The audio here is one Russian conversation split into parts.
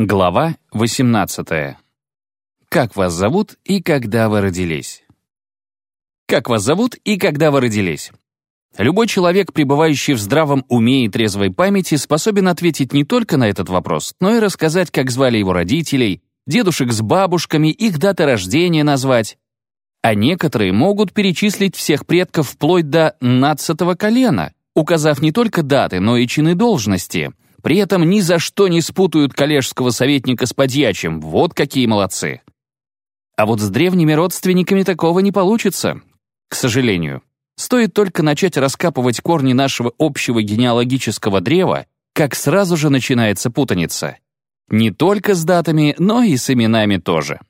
Глава 18. Как вас зовут и когда вы родились? Как вас зовут и когда вы родились? Любой человек, пребывающий в здравом уме и трезвой памяти, способен ответить не только на этот вопрос, но и рассказать, как звали его родителей, дедушек с бабушками, их даты рождения назвать. А некоторые могут перечислить всех предков вплоть до нацатого колена, указав не только даты, но и чины должности — при этом ни за что не спутают коллежского советника с подьячим. Вот какие молодцы. А вот с древними родственниками такого не получится, к сожалению. Стоит только начать раскапывать корни нашего общего генеалогического древа, как сразу же начинается путаница. Не только с датами, но и с именами тоже.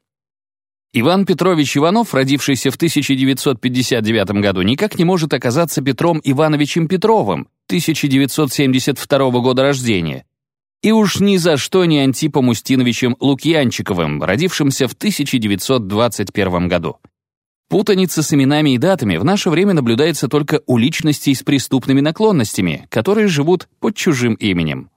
Иван Петрович Иванов, родившийся в 1959 году, никак не может оказаться Петром Ивановичем Петровым, 1972 года рождения. И уж ни за что не Антипом Устиновичем Лукьянчиковым, родившимся в 1921 году. Путаница с именами и датами в наше время наблюдается только у личностей с преступными наклонностями, которые живут под чужим именем.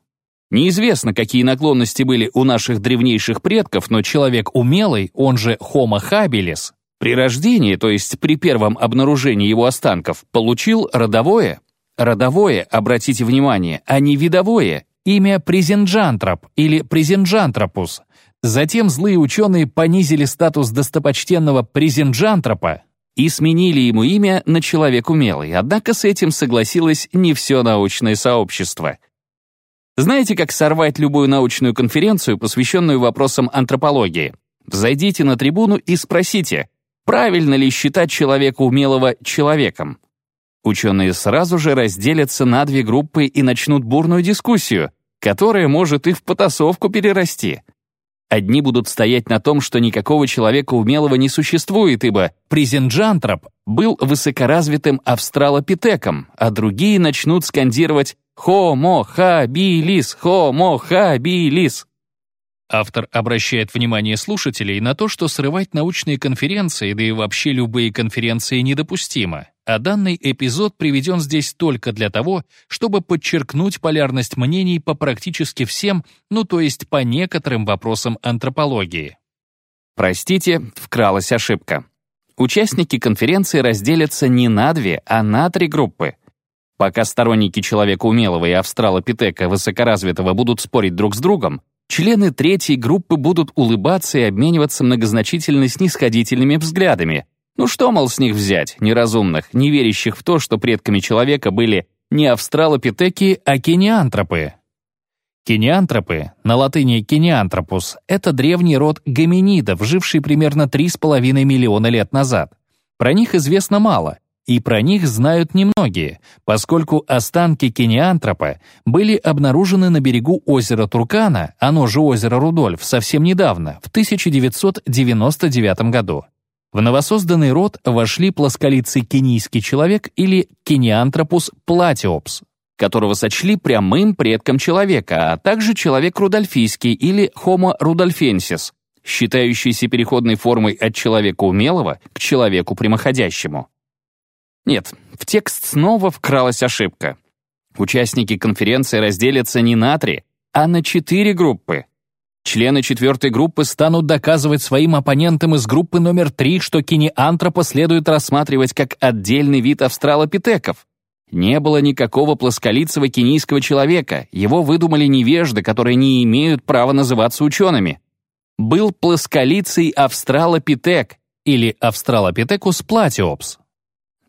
Неизвестно, какие наклонности были у наших древнейших предков, но человек умелый, он же Homo habilis, при рождении, то есть при первом обнаружении его останков, получил родовое, родовое, обратите внимание, а не видовое, имя Презенджантроп или Презенджантропус. Затем злые ученые понизили статус достопочтенного Презенджантропа и сменили ему имя на человек умелый, однако с этим согласилось не все научное сообщество — знаете, как сорвать любую научную конференцию, посвященную вопросам антропологии? Зайдите на трибуну и спросите, правильно ли считать человека умелого человеком? Ученые сразу же разделятся на две группы и начнут бурную дискуссию, которая может и в потасовку перерасти. Одни будут стоять на том, что никакого человека умелого не существует, ибо презинджантроп был высокоразвитым австралопитеком, а другие начнут скандировать «Homo habilis! Homo habilis!» Автор обращает внимание слушателей на то, что срывать научные конференции, да и вообще любые конференции недопустимо, а данный эпизод приведен здесь только для того, чтобы подчеркнуть полярность мнений по практически всем, ну то есть по некоторым вопросам антропологии. Простите, вкралась ошибка. Участники конференции разделятся не на две, а на три группы. Пока сторонники человека умелого и австралопитека высокоразвитого будут спорить друг с другом, Члены третьей группы будут улыбаться и обмениваться многозначительно снисходительными взглядами. Ну что, мол, с них взять, неразумных, не верящих в то, что предками человека были не австралопитеки, а кениантропы? Кениантропы, на латыни кениантропус, это древний род гоминидов, живший примерно 3,5 миллиона лет назад. Про них известно мало, и про них знают немногие, поскольку останки кениантропа были обнаружены на берегу озера Туркана, оно же озеро Рудольф, совсем недавно, в 1999 году. В новосозданный род вошли плосколицый кенийский человек или кениантропус платиопс, которого сочли прямым предком человека, а также человек рудольфийский или Homo rudolfensis, считающийся переходной формой от человека умелого к человеку прямоходящему. Нет, в текст снова вкралась ошибка. Участники конференции разделятся не на три, а на четыре группы. Члены четвертой группы станут доказывать своим оппонентам из группы номер три, что кинеантропа следует рассматривать как отдельный вид австралопитеков. Не было никакого плосколицего кенийского человека, его выдумали невежды, которые не имеют права называться учеными. Был плосколицый австралопитек или австралопитекус платиопс,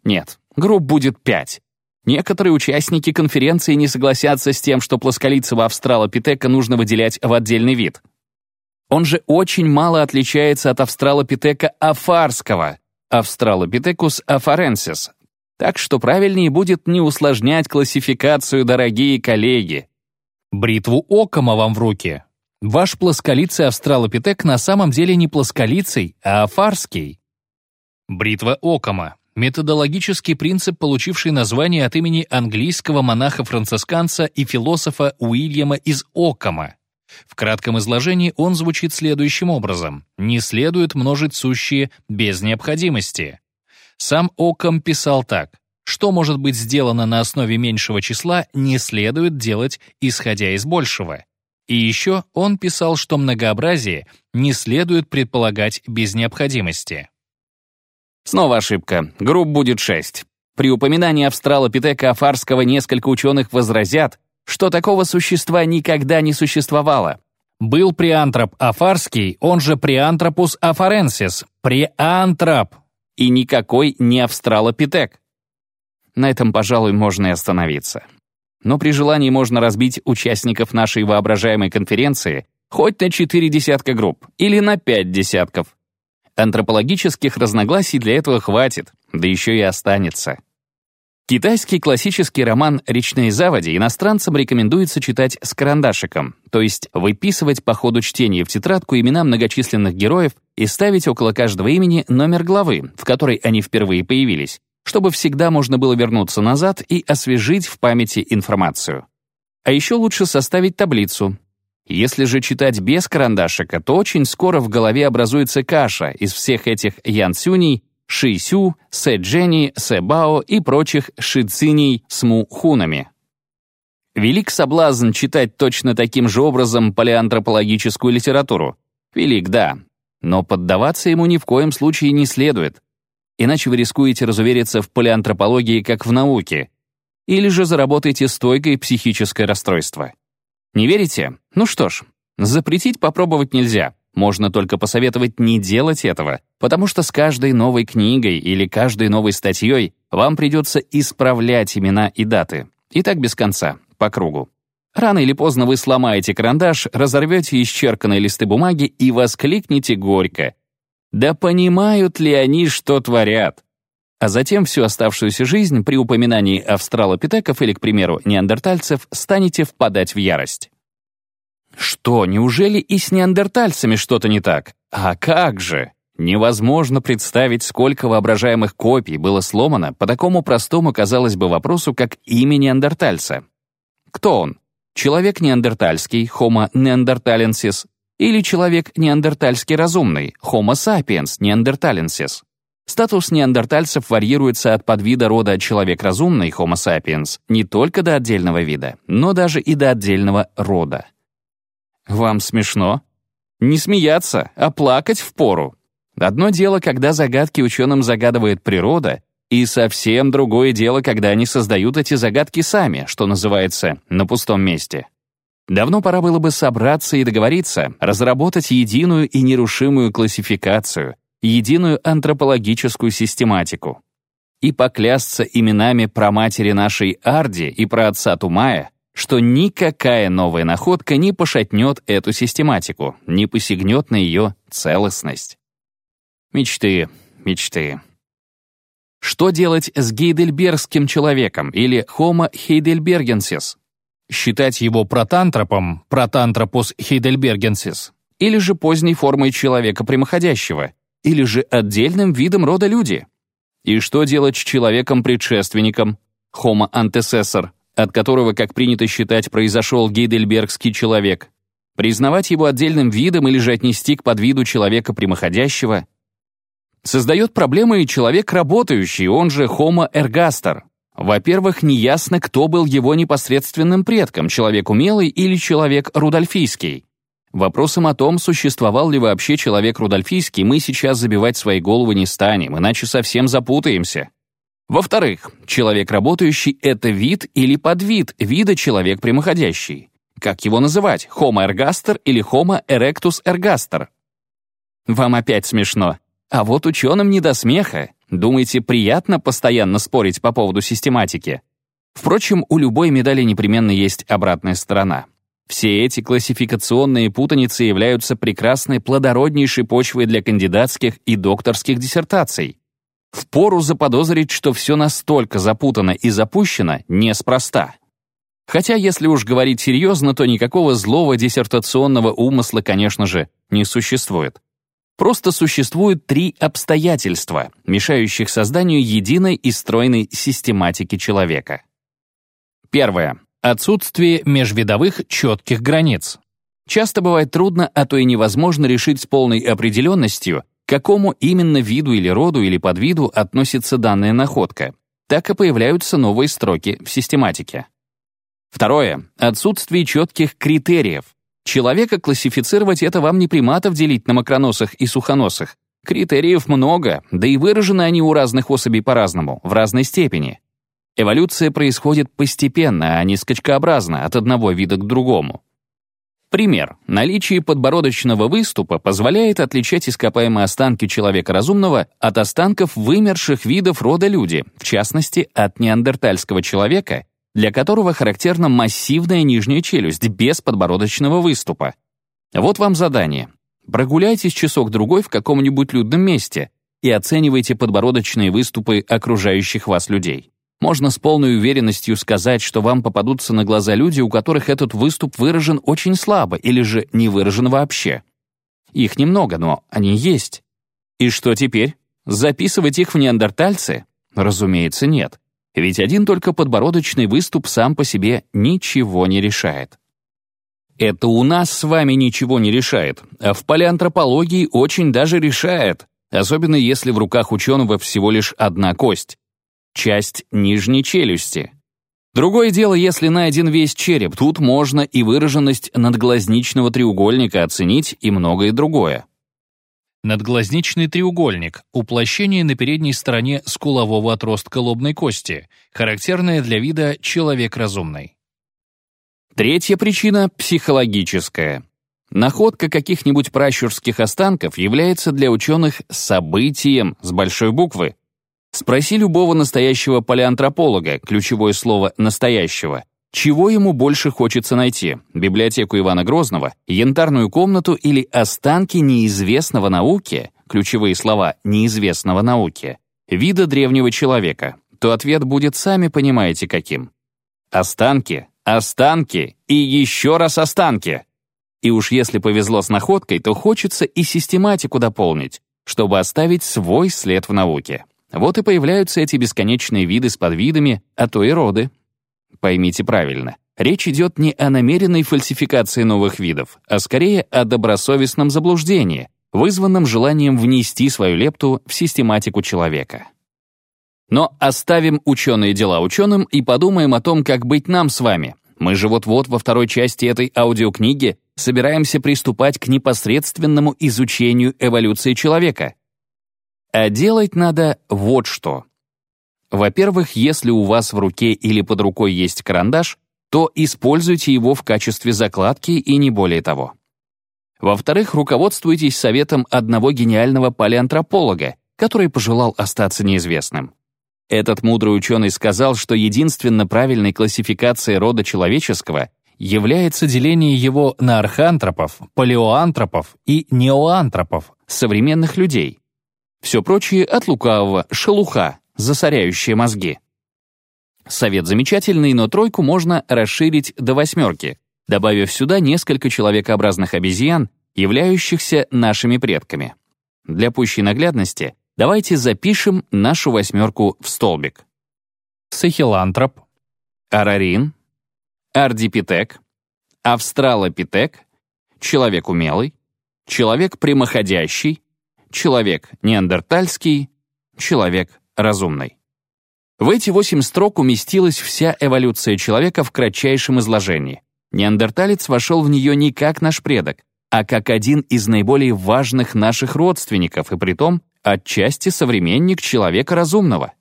нет, групп будет пять. Некоторые участники конференции не согласятся с тем, что плосколицего австралопитека нужно выделять в отдельный вид. Он же очень мало отличается от австралопитека афарского, австралопитекус афаренсис. Так что правильнее будет не усложнять классификацию, дорогие коллеги. Бритву Окома вам в руки. Ваш плосколицый австралопитек на самом деле не плосколицый, а афарский. Бритва Окома методологический принцип, получивший название от имени английского монаха-францисканца и философа Уильяма из Оккама. В кратком изложении он звучит следующим образом. «Не следует множить сущие без необходимости». Сам Оккам писал так. «Что может быть сделано на основе меньшего числа, не следует делать, исходя из большего». И еще он писал, что многообразие не следует предполагать без необходимости. Снова ошибка. Групп будет шесть. При упоминании австралопитека Афарского несколько ученых возразят, что такого существа никогда не существовало. Был преантроп афарский, он же Praeanthropus afarensis, преантроп, и никакой не австралопитек. На этом, пожалуй, можно и остановиться. Но при желании можно разбить участников нашей воображаемой конференции хоть на четыре десятка групп или на пять десятков. Антропологических разногласий для этого хватит, да еще и останется. Китайский классический роман «Речные заводи» иностранцам рекомендуется читать с карандашиком, то есть выписывать по ходу чтения в тетрадку имена многочисленных героев и ставить около каждого имени номер главы, в которой они впервые появились, чтобы всегда можно было вернуться назад и освежить в памяти информацию. А еще лучше составить таблицу, если же читать без карандашика, то очень скоро в голове образуется каша из всех этих янцюней, шисю, сэджени, сэбао и прочих шициней с мухунами. Велик соблазн читать точно таким же образом палеантропологическую литературу. Велик, да. Но поддаваться ему ни в коем случае не следует. Иначе вы рискуете разувериться в палеантропологии как в науке. Или же заработаете стойкое психическое расстройство. Не верите? Ну что ж, запретить попробовать нельзя. Можно только посоветовать не делать этого, потому что с каждой новой книгой или каждой новой статьей вам придется исправлять имена и даты. И так без конца, по кругу. Рано или поздно вы сломаете карандаш, разорвете исчерканные листы бумаги и воскликнете горько. Да понимают ли они, что творят? А затем всю оставшуюся жизнь при упоминании австралопитеков или, к примеру, неандертальцев станете впадать в ярость. Что, неужели и с неандертальцами что-то не так? А как же? Невозможно представить, сколько воображаемых копий было сломано по такому простому, казалось бы, вопросу, как имя неандертальца. Кто он? Человек неандертальский, Homo neanderthalensis, или человек неандертальский разумный, Homo sapiens neanderthalensis? Статус неандертальцев варьируется от подвида рода человек разумный, Homo sapiens, не только до отдельного вида, но даже и до отдельного рода. Вам смешно? Не смеяться, а плакать впору. Одно дело, когда загадки ученым загадывает природа, и совсем другое дело, когда они создают эти загадки сами, что называется, на пустом месте. Давно пора было бы собраться и договориться, разработать единую и нерушимую классификацию, единую антропологическую систематику. И поклясться именами про матери нашей Арди и про отца Тумая, что никакая новая находка не пошатнет эту систематику, не посягнет на ее целостность. Мечты, мечты. Что делать с гейдельбергским человеком или Homo heidelbergensis? Считать его протантропом, протантропус heidelbergensis, или же поздней формой человека прямоходящего, или же отдельным видом рода люди? И что делать с человеком-предшественником, Homo antecessor, от которого, как принято считать, произошел гейдельбергский человек? Признавать его отдельным видом или же отнести к подвиду человека прямоходящего? Создает проблемы и человек работающий, он же Homo ergaster. Во-первых, неясно, кто был его непосредственным предком, человек умелый или человек рудольфийский. Вопросом о том, существовал ли вообще человек Рудольфийский, мы сейчас забивать свои головы не станем, иначе совсем запутаемся. Во-вторых, человек работающий — это вид или подвид вида человек прямоходящий. Как его называть, Homo ergaster или Homo erectus ergaster? Вам опять смешно. А вот ученым не до смеха. Думаете, приятно постоянно спорить по поводу систематики? Впрочем, у любой медали непременно есть обратная сторона. Все эти классификационные путаницы являются прекрасной плодороднейшей почвой для кандидатских и докторских диссертаций. Впору заподозрить, что все настолько запутано и запущено неспроста. Хотя, если уж говорить серьезно, то никакого злого диссертационного умысла, конечно же, не существует. Просто существуют три обстоятельства, мешающих созданию единой и стройной систематики человека. Первое. Отсутствие межвидовых четких границ. Часто бывает трудно, а то и невозможно решить с полной определенностью, к какому именно виду или роду или подвиду относится данная находка. Так и появляются новые строки в систематике. Второе. Отсутствие четких критериев. Человека классифицировать — это вам не приматов делить на макроносых и сухоносых. Критериев много, да и выражены они у разных особей по-разному, в разной степени. Эволюция происходит постепенно, а не скачкообразно, от одного вида к другому. Пример. Наличие подбородочного выступа позволяет отличать ископаемые останки человека разумного от останков вымерших видов рода люди, в частности, от неандертальского человека, для которого характерна массивная нижняя челюсть без подбородочного выступа. Вот вам задание. Прогуляйтесь часок-другой в каком-нибудь людном месте и оценивайте подбородочные выступы окружающих вас людей. Можно с полной уверенностью сказать, что вам попадутся на глаза люди, у которых этот выступ выражен очень слабо или же не выражен вообще. Их немного, но они есть. И что теперь? Записывать их в неандертальцы? Разумеется, нет. Ведь один только подбородочный выступ сам по себе ничего не решает. Это у нас с вами ничего не решает, а в палеантропологии очень даже решает, особенно если в руках ученого всего лишь одна кость часть нижней челюсти. Другое дело, если найден весь череп, тут можно и выраженность надглазничного треугольника оценить, и многое другое. Надглазничный треугольник — уплощение на передней стороне скулового отростка лобной кости, характерное для вида человек разумный. Третья причина — психологическая. Находка каких-нибудь пращурских останков является для ученых событием с большой буквы, Спроси любого настоящего палеантрополога, ключевое слово «настоящего», чего ему больше хочется найти — библиотеку Ивана Грозного, янтарную комнату или останки неизвестного науке, ключевые слова «неизвестного науке», вида древнего человека, то ответ будет сами понимаете каким. Останки, останки и еще раз останки. И уж если повезло с находкой, то хочется и систематику дополнить, чтобы оставить свой след в науке. Вот и появляются эти бесконечные виды с подвидами, а то и роды. Поймите правильно, речь идет не о намеренной фальсификации новых видов, а скорее о добросовестном заблуждении, вызванном желанием внести свою лепту в систематику человека. Но оставим ученые дела ученым и подумаем о том, как быть нам с вами. Мы же вот-вот во второй части этой аудиокниги собираемся приступать к непосредственному изучению эволюции человека — а делать надо вот что. Во-первых, если у вас в руке или под рукой есть карандаш, то используйте его в качестве закладки и не более того. Во-вторых, руководствуйтесь советом одного гениального палеантрополога, который пожелал остаться неизвестным. Этот мудрый ученый сказал, что единственно правильной классификацией рода человеческого является деление его на архантропов, палеоантропов и неоантропов, современных людей. Все прочее от лукавого, шелуха, засоряющие мозги. Совет замечательный, но тройку можно расширить до восьмерки, добавив сюда несколько человекообразных обезьян, являющихся нашими предками. Для пущей наглядности давайте запишем нашу восьмерку в столбик. Сахилантроп, Арарин, Ардипитек, Австралопитек, человек умелый, человек прямоходящий, человек неандертальский, человек разумный. В эти восемь строк уместилась вся эволюция человека в кратчайшем изложении. Неандерталец вошел в нее не как наш предок, а как один из наиболее важных наших родственников, и притом отчасти современник человека разумного.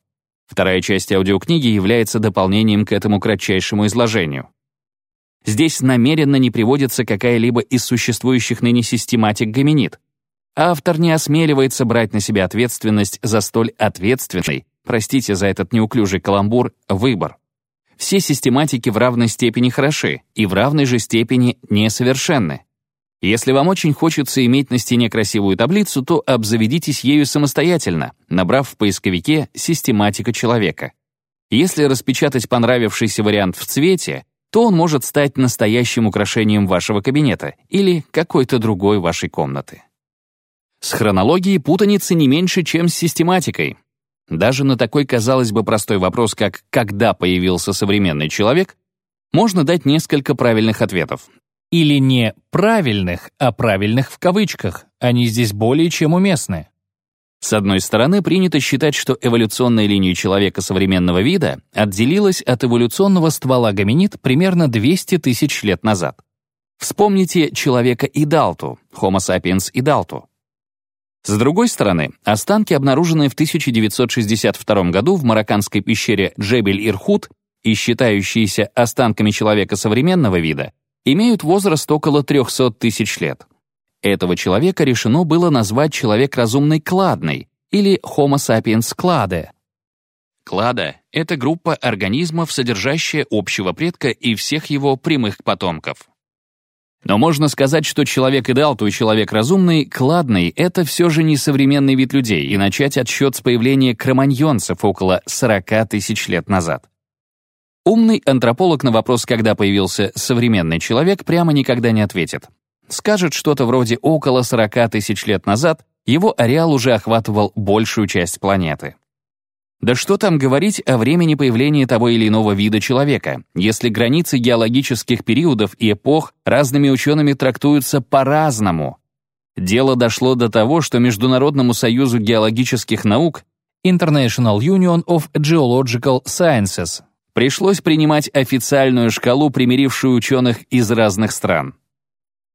Вторая часть аудиокниги является дополнением к этому кратчайшему изложению. Здесь намеренно не приводится какая-либо из существующих ныне систематик гоминид, Автор не осмеливается брать на себя ответственность за столь ответственный, простите за этот неуклюжий каламбур, выбор. Все систематики в равной степени хороши и в равной же степени несовершенны. Если вам очень хочется иметь на стене красивую таблицу, то обзаведитесь ею самостоятельно, набрав в поисковике «Систематика человека». Если распечатать понравившийся вариант в цвете, то он может стать настоящим украшением вашего кабинета или какой-то другой вашей комнаты. С хронологией путаницы не меньше, чем с систематикой. Даже на такой, казалось бы, простой вопрос, как «когда появился современный человек», можно дать несколько правильных ответов. Или не «правильных», а «правильных» в кавычках. Они здесь более чем уместны. С одной стороны, принято считать, что эволюционная линия человека современного вида отделилась от эволюционного ствола гоминид примерно 200 тысяч лет назад. Вспомните человека Идалту, Homo sapiens Идалту. С другой стороны, останки, обнаруженные в 1962 году в марокканской пещере Джебель-Ирхут и считающиеся останками человека современного вида, имеют возраст около 300 тысяч лет. Этого человека решено было назвать человек разумный кладный или Homo sapiens clade. Клада — это группа организмов, содержащая общего предка и всех его прямых потомков. Но можно сказать, что человек Идалту и человек разумный, кладный — это все же не современный вид людей, и начать отсчет с появления кроманьонцев около 40 тысяч лет назад. Умный антрополог на вопрос, когда появился современный человек, прямо никогда не ответит. Скажет что-то вроде «около 40 тысяч лет назад» его ареал уже охватывал большую часть планеты. Да что там говорить о времени появления того или иного вида человека, если границы геологических периодов и эпох разными учеными трактуются по-разному. Дело дошло до того, что Международному союзу геологических наук International Union of Geological Sciences пришлось принимать официальную шкалу, примирившую ученых из разных стран.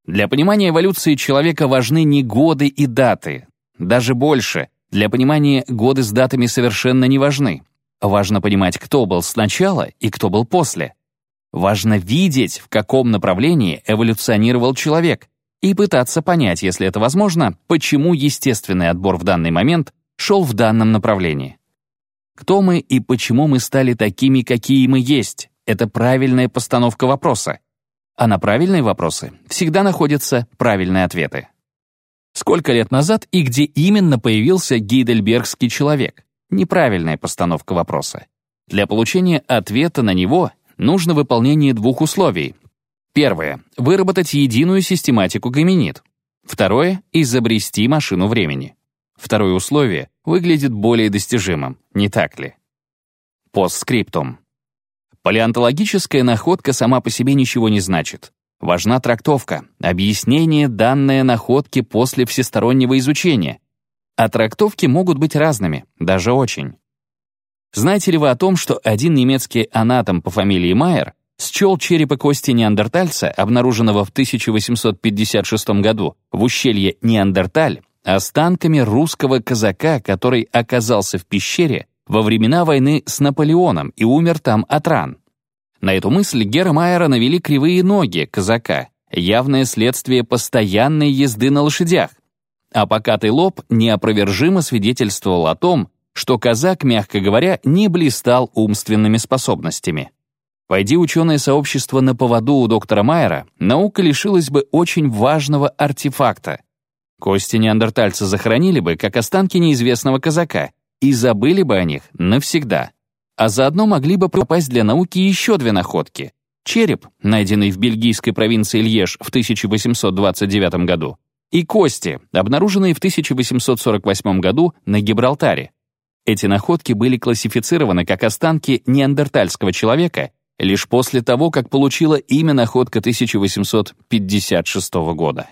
Для понимания эволюции человека важны не годы и даты, даже больше — для понимания годы с датами совершенно не важны. Важно понимать, кто был сначала и кто был после. Важно видеть, в каком направлении эволюционировал человек, и пытаться понять, если это возможно, почему естественный отбор в данный момент шел в данном направлении. Кто мы и почему мы стали такими, какие мы есть — это правильная постановка вопроса. А на правильные вопросы всегда находятся правильные ответы. Сколько лет назад и где именно появился гейдельбергский человек? Неправильная постановка вопроса. Для получения ответа на него нужно выполнение двух условий. Первое — выработать единую систематику гоминид. Второе — изобрести машину времени. Второе условие выглядит более достижимым, не так ли? Постскриптум. Палеонтологическая находка сама по себе ничего не значит. Важна трактовка, объяснение данной находки после всестороннего изучения. А трактовки могут быть разными, даже очень. Знаете ли вы о том, что один немецкий анатом по фамилии Майер счел черепа кости неандертальца, обнаруженного в 1856 году в ущелье Неандерталь, останками русского казака, который оказался в пещере во времена войны с Наполеоном и умер там от ран. На эту мысль Гера Майера навели кривые ноги казака, явное следствие постоянной езды на лошадях. А покатый лоб неопровержимо свидетельствовал о том, что казак, мягко говоря, не блистал умственными способностями. Пойди ученое сообщество на поводу у доктора Майера, наука лишилась бы очень важного артефакта. Кости неандертальца захоронили бы, как останки неизвестного казака, и забыли бы о них навсегда а заодно могли бы пропасть для науки еще две находки. Череп, найденный в бельгийской провинции Льеж в 1829 году, и кости, обнаруженные в 1848 году на Гибралтаре. Эти находки были классифицированы как останки неандертальского человека лишь после того, как получила имя находка 1856 года.